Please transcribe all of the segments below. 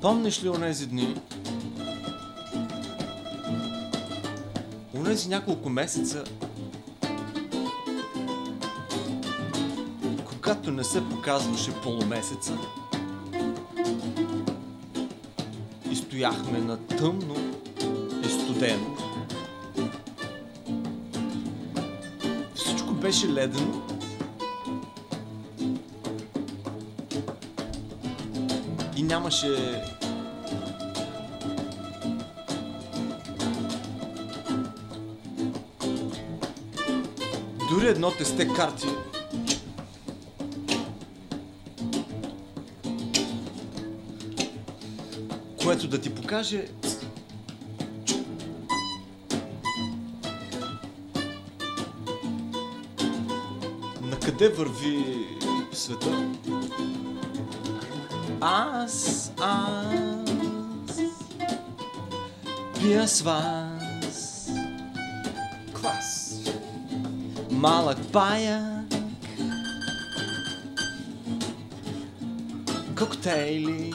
Помниш ли онези дни? Онези няколко месеца, когато не се показваше полумесеца и стояхме на тъмно и студено. Всичко беше ледено и нямаше дори едно тесте карти което да ти покаже на къде върви света. Аз, аз пия с вас малък паяк коктейли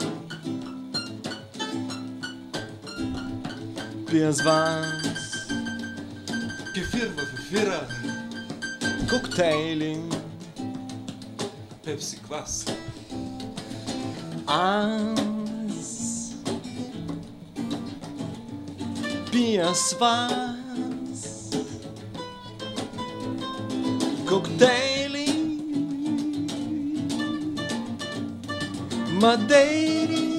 пия с вас Кефир в ефира! коктейли Пепси клас! аз пия с коктейли мадейри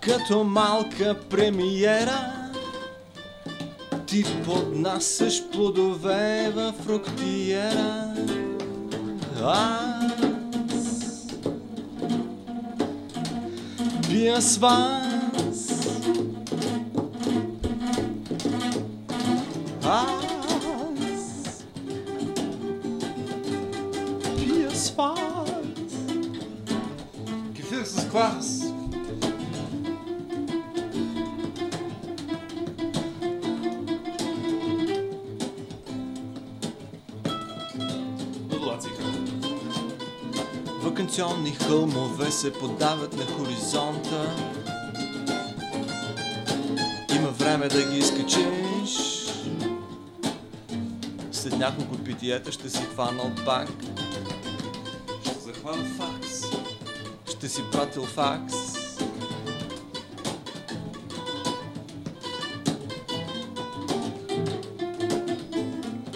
като малка премиера ти поднасяш плодове в фруктиера аз пия с вас аз пия с вас Модулацика. Вакансионни хълмове се подават на хоризонта. Има време да ги изкачиш. След няколко питиета ще си хванал пак. Ще захвана факс. Ще си пратил факс.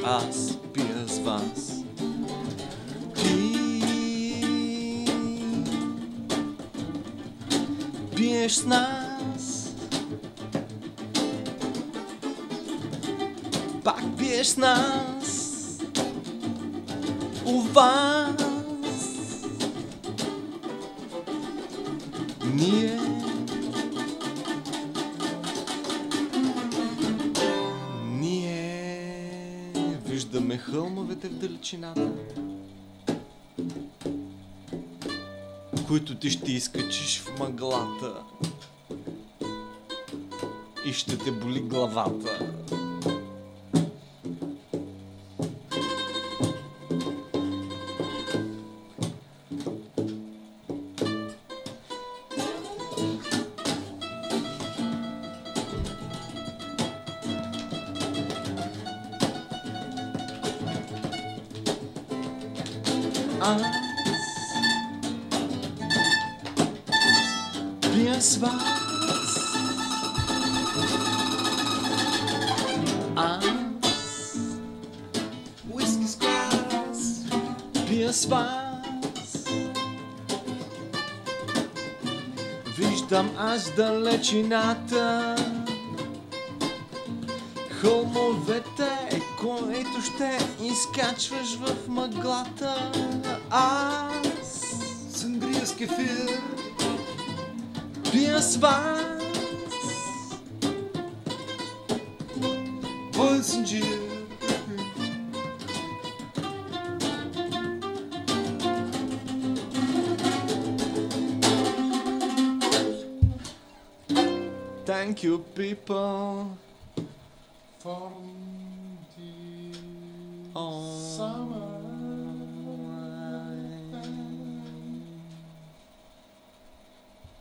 Аз Пиеш с нас. Пак пиеш с нас. У вас. Ние. Ние. Виждаме хълмовете в далечината които ти ще изкачиш в мъглата и ще те боли главата. Аз с вас. Аз Уиски с клас! пия с вас. Виждам аз далечината. Хълмовете, които ще изкачваш в мъглата. Аз Сангрия с кефир! Tobias Weiß, Holz and Jew. Thank you, people, for the. Oh.